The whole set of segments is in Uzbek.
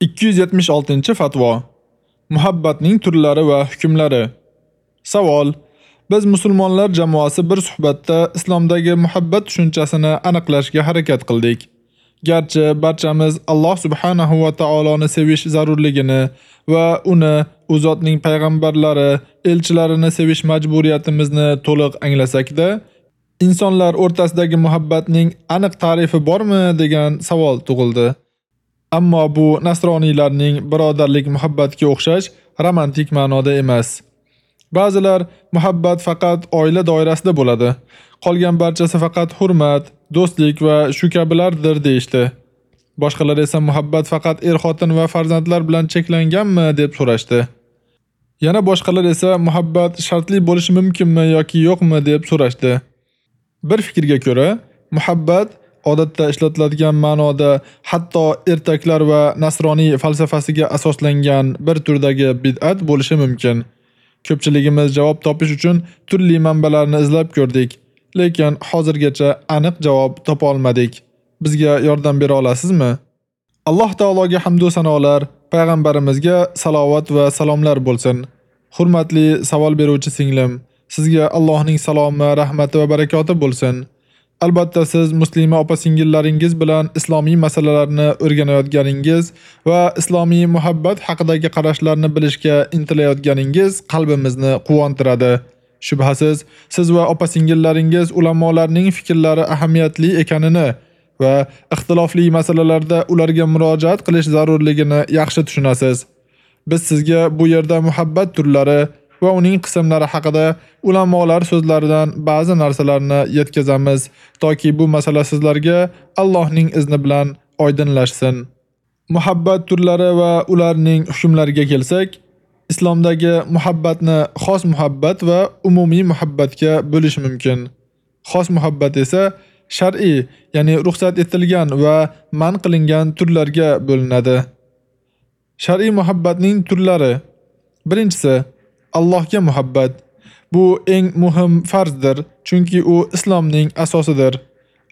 276-fatvo. Muhabbatning turlari va hukmlari. Savol: Biz musulmonlar jamoasi bir suhbatda islomdagi muhabbat tushunchasini aniqlashga harakat qildik. Garchi barchamiz Alloh subhanahu va taoloni sevish zarurligini va uni u zotning payg'ambarlari, elchilarini sevish majburiyatimizni to'liq anglasak-da, insonlar o'rtasidagi muhabbatning aniq ta'rifi bormi degan savol tug'ildi. Ammo bu nasroniylarning birodarlik muhabbatga o'xshash romantik ma'noda emas. Ba'zilar muhabbat faqat oila doirasida bo'ladi. Qolgan barchasi faqat hurmat, do'stlik va shu kabilardir deyshti. Boshqalar esa muhabbat faqat er-xotin va farzandlar bilan cheklanganmi deb so'rashdi. Yana boshqalar esa muhabbat shartli bo'lishi mumkinmi yoki yo'qmi deb so'rashdi. Bir fikrga ko'ra, muhabbat odatda ishlatiladigan ma'noda hatto ertaklar va nasroniy falsafasiga asoslangan bir turdagi bid'at bo'lishi mumkin. Ko'pchiligimiz javob topish uchun turli manbalarni izlab ko'rdik, lekin hozirgacha aniq javob topa olmadik. Bizga yordam bera olasizmi? Alloh taologa hamd va sanolar, payg'ambarimizga salovat va salomlar bo'lsin. Hurmatli savol beruvchi singlim, sizga Allohning salomi, rahmati va barakoti bo'lsin. Albatta siz muslima opa-singillaringiz bilan islomiy masalalarni o'rganayotganingiz va islomiy muhabbat haqidagi qarashlarni bilishga intilayotganingiz qalbimizni quvontiradi. Shubhasiz, siz va opa-singillaringiz ulamolarning fikrlari ahamiyatli ekanini va ixtilofli masalalarda ularga murojaat qilish zarurligini yaxshi tushunasiz. Biz sizga bu yerda muhabbat turlari va uning qismlari haqida ulamolar so'zlaridan ba'zi narsalarni yetkazamiz, toki bu masala sizlarga Allohning izni bilan oydinlashsin. Muhabbat turlari va ularning hukmlariga kelsak, islomdagi muhabbatni xos muhabbat va umumiy muhabbatga bo'lish mumkin. Xos muhabbat esa shar'iy, ya'ni ruxsat etilgan va man qilingan turlarga bo'linadi. Shar'iy muhabbatning turlari Birinchisi Allohga muhabbat. Bu eng muhim farzdir, chunki u islomning asosidir.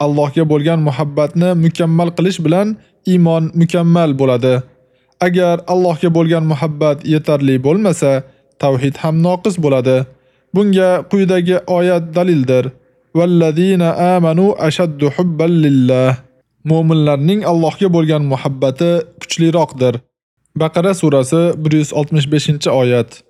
Allohga bo'lgan muhabbatni mukammal qilish bilan iymon mukammal bo'ladi. Agar Allohga bo'lgan muhabbat yetarli bo'lmasa, tavhid ham noqis bo'ladi. Bunga quyidagi oyat dalildir. Vallazina amanu ashaddu hubban lillah. Mu'minlarning Allohga bo'lgan muhabbati kuchliroqdir. Baqara surasi 165-oyat.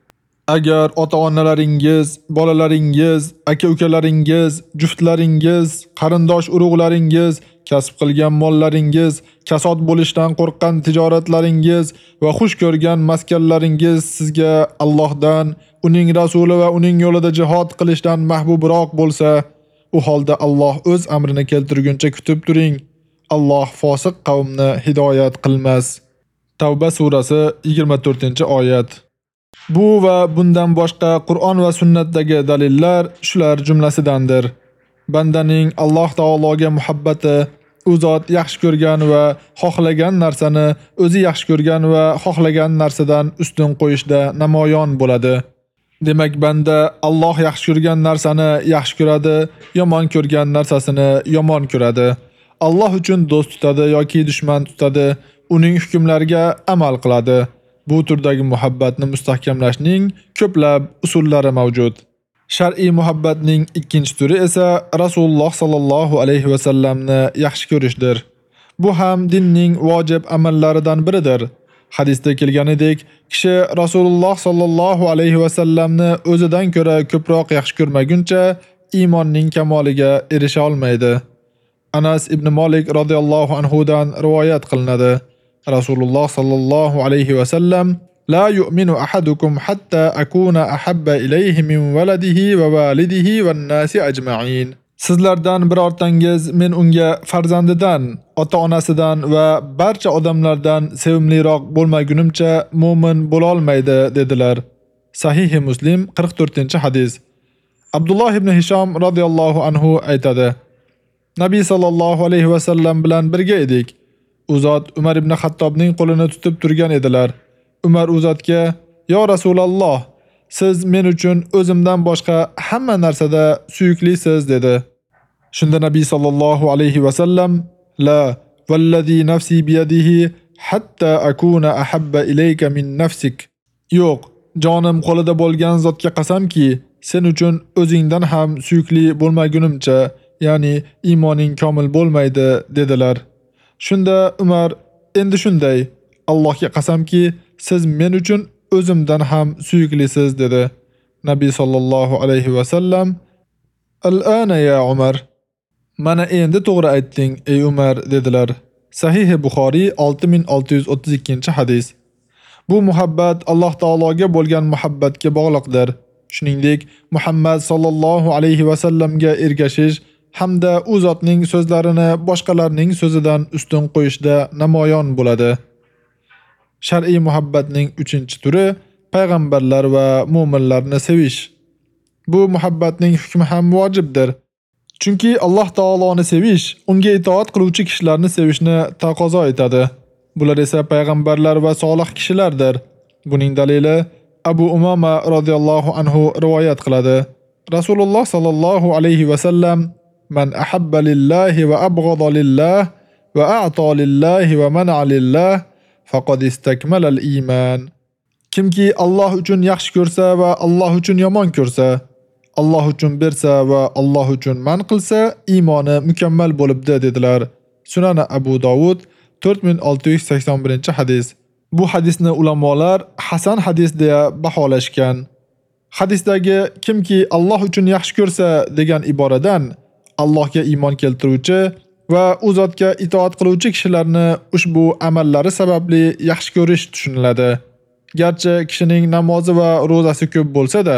Agar ota-onalaringiz, bolalaringiz, aka-ukalaringiz, juftlaringiz, qarindosh urug'laringiz, kasb qilgan mollaringiz, kasod bo'lishdan qo'rqqan tijoratlaringiz va xush ko'rgan maskanlaringiz sizga Allohdan, uning rasuli va uning yo'lida jihad qilishdan mahbubroq bo'lsa, u holda Alloh o'z amrini keltirguncha kutib turing. Alloh fosiq qavmni hidoyat qilmas. Tavba surasi 24-oyat. Bu va bundan boshqa Qur'on va sunnatdagi dalillar shular jumlasidandir. Bandaning Alloh taologa muhabbati u zot yaxshi ko'rgan va xohlagan narsani o'zi yaxshi ko'rgan va xohlagan narsadan ustun qo'yishda namoyon bo'ladi. Demak, banda Alloh yaxshi ko'rgan narsani yaxshi ko'radi, yomon ko'rgan narsasini yomon ko'radi. Alloh uchun do'st tutadi yoki dushman tutadi, uning hukmlariga amal qiladi. Bu turdagi muhabbatni mustahkamlashning ko'plab usullari mavjud. Shar'iy muhabbatning ikkinchi turi esa Rasululloh sallallohu alayhi va sallamni yaxshi ko'rishdir. Bu ham dinning vojib amallaridan biridir. Hadisda kelganidek, kishi Rasululloh sallallohu alayhi va sallamni o'zidan ko'ra ko'proq yaxshi ko'rmaguncha iymonning kamoliga erisha olmaydi. Anas ibn Malik radhiyallohu anhu dan rivoyat qilinadi. Rasululloh sallallohu alayhi va sallam La yu'minu ahadukum hatta akuna ahabba ilayhi min waladihi va walidihi wan nasi ajma'in. Sizlardan birortangiz men unga farzandidan, ota-onasidan va barcha odamlardan sevimliroq bo'lmagunimcha mu'min bo'la olmaydi dedilar. Sahih Muslim 44-hadis. Abdulloh ibn Hisham radhiyallohu anhu aytadi: Nabiy sallallohu alayhi va sallam bilan birga edik. U zot Umar ibn Xattobning qo'lini tutib turgan edilar. Umar u zotga: "Yo Rasululloh, siz men uchun o'zimdan boshqa hamma narsada suyuklisiz" dedi. Shunda Nabiy sallallohu alayhi va sallam: "La vallazi nafsi biyadihi hatta akuna ahabba ilayka min nafsik." Yo'q, jonim qo'lida bo'lgan zotga qasamki, sen uchun o'zingdan ham suyukli bo'lmagunimcha, ya'ni iymoning komil bo'lmaydi dedilar. Shunda Umar endi shunday, Allohga qasamki, siz men uchun o'zimdan ham suyuklisiz dedi. Nabiy sallallohu alayhi va sallam Al-ana ya Umar Mana endi to'g'ri aytding ey Umar dedilar. Sahih Buxoriy 6632-hadis. Bu muhabbat Alloh taologa bo'lgan muhabbatga bog'liqdir. Shuningdek, Muhammad sallallohu alayhi va sallamga ergashish hamda u zotning so'zlarini boshqalarning so'zidan ustun qo'yishda namoyon bo'ladi. Shar'iy muhabbatning 3-turi payg'ambarlar va mu'minlarni sevish. Bu muhabbatning hukmi ham vojibdir. Chunki Alloh taoloni sevish unga itoat qiluvchi kishilarni sevishni taqozo etadi. Bular esa payg'ambarlar va solih kishilardir. Buning dalili Abu Umama radhiyallohu anhu rivoyat qiladi. Rasululloh sallallohu alayhi va sallam من أحب لله وأبغض لله وأعطى لله ومنع لله faqad istakmal al-iman. Kimki Alloh uchun yaxshi ko'rsa va Alloh uchun yomon ko'rsa, Alloh uchun bersa va Alloh uchun man qilsa, iymoni mukammal bo'libdi dedilar. Sunan Abu Dovud 4681-hadis. Bu hadisni ulamolar hasan hadis deya baholashgan. Hadisdagi kimki Alloh uchun yaxshi ko'rsa degan iboradan Allohga iymon keltiruvchi va u zotga itoat qiluvchi kishilarni ushbu amallari sababli yaxshi ko'rish tushuniladi. Garchi kishining namozi va ro'zasi ko'p bo'lsa-da,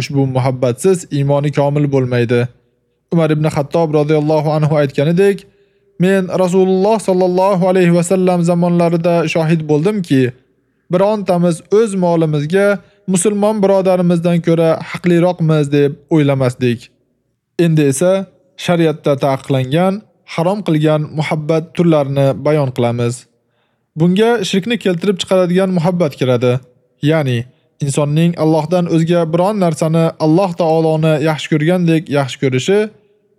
ushbu muhabbatsiz iymoni komil bo'lmaydi. Umar ibn Xattob radhiyallohu anhu aytganidek, men Rasululloh sallallohu alayhi va sallam zamonlarida shohid bo'ldimki, birontamiz o'z molimizga musulmon birodarimizdan ko'ra haqliroqmiz deb o'ylamasdik. Endi esa shariatda taqiqlangan, harom qilgan muhabbat turlarini bayon qilamiz. Bunga shirkni keltirib chiqaradigan muhabbat kiradi. Ya'ni insonning Allohdan o'zga biron narsani Alloh taoloni yaxshi ko'rgandek yaxshi ko'rishi,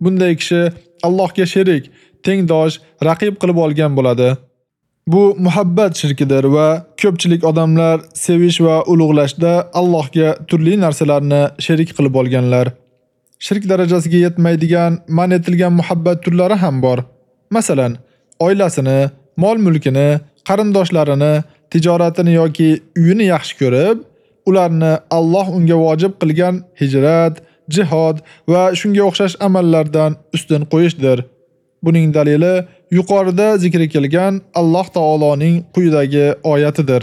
bunday kishi Allohga sherik, tengdosh, raqib qilib olgan bo'ladi. Bu muhabbat shirkidir va ko'pchilik odamlar sevish va ulug'lashda Allohga turli narsalarni sherik qilib olganlar. Shirk darajasiga yetmaydigan man etilgan muhabbat turlari ham bor. Masalan, oilasini, mol-mulkini, qarindoshlarini, tijoratini yoki uyini yaxshi ko'rib, ularni Alloh unga vojib qilgan hijrat, jihad va shunga o'xshash amallardan ustun qo'yishdir. Buning dalili yuqorida zikr etilgan Alloh taoloning quyidagi oyatidir.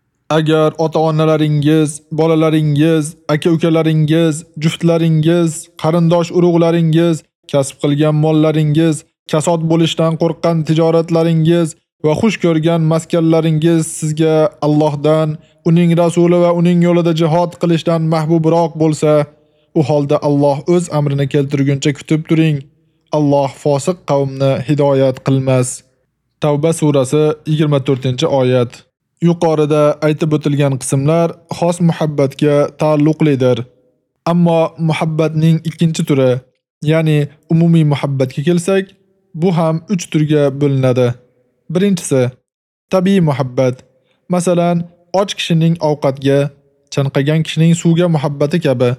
Agar ota-onalaringiz, bolalaringiz, aka-ukalaringiz, juftlaringiz, qarindosh urug'laringiz, kasb qilgan mollaringiz, kasod bo'lishdan qo'rqqan tijoratlaringiz va xush ko'rgan maskanlaringiz sizga Allohdan, uning rasuli va uning yo'lida jihad qilishdan mahbubroq bo'lsa, u holda Alloh o'z amrini keltirguncha kutib turing. Alloh fosiq qavmni hidoyat qilmas. Tavba surasi 24-oyat. Yuqorida aytib o'tilgan qismlar xos muhabbatga taalluqlidir. Ammo muhabbatning ikkinchi turi, ya'ni umumiy muhabbatga kelsak, bu ham 3 turga bo'linadi. Birinchisi tabiiy muhabbat. Masalan, och kishining ovqatga, chanqagan kishining suvga muhabbati kabi.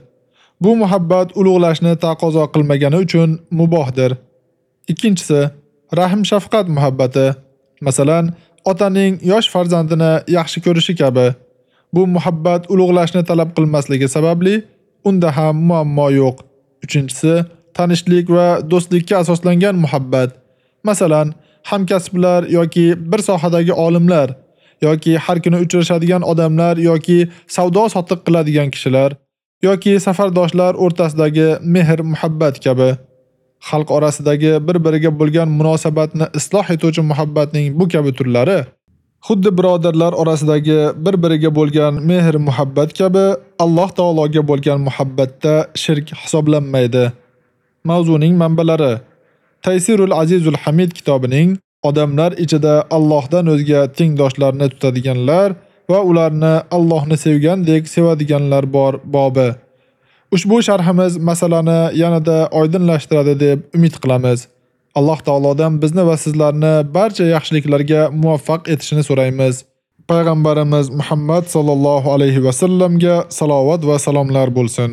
Bu muhabbat ulug'lashni taqozo qilmagani uchun mubohdir. Ikkinchisi rahm-shafqat muhabbati. Masalan, otaning yosh farzandini yaxshi ko'rishi kabi. Bu muhabbat ulug'lashni talab qilmasligi sababli unda ham muammo yo'q. Uchinchisi, tanishlik va do'stlikka asoslangan muhabbat. Masalan, hamkasblar yoki bir sohadagi olimlar yoki har kuni uchrashadigan odamlar yoki savdo-sotiq qiladigan kishilar yoki safardoshlar o'rtasidagi mehr-muhabbat kabi. Xalq orasidagi bir-biriga bo'lgan munosabatni isloh etuvchi muhabbatning bu kabi turlari xuddi birodarlar orasidagi bir-biriga bo'lgan mehr-muhabbat kabi Alloh taologa bo'lgan muhabbatda shirk hisoblanmaydi. Mavzuning manbalari Taysirul Azizul Hamid kitobining odamlar ichida Allohdan o'zga tengdoshlarni tutadiganlar va ularni Allohni sevgandek sevadiganlar bor bobi. Ushbu sharhimiz masalani yanada oydinlashtiradi deb umid qilamiz. Alloh taolodan bizni va sizlarni barcha yaxshiliklarga muvaffaq etishini so'raymiz. Payg'ambarimiz Muhammad sallallohu alayhi va sallamga salovat va salomlar bo'lsin.